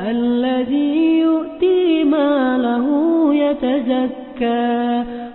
الذي يؤتي ماله يتزكى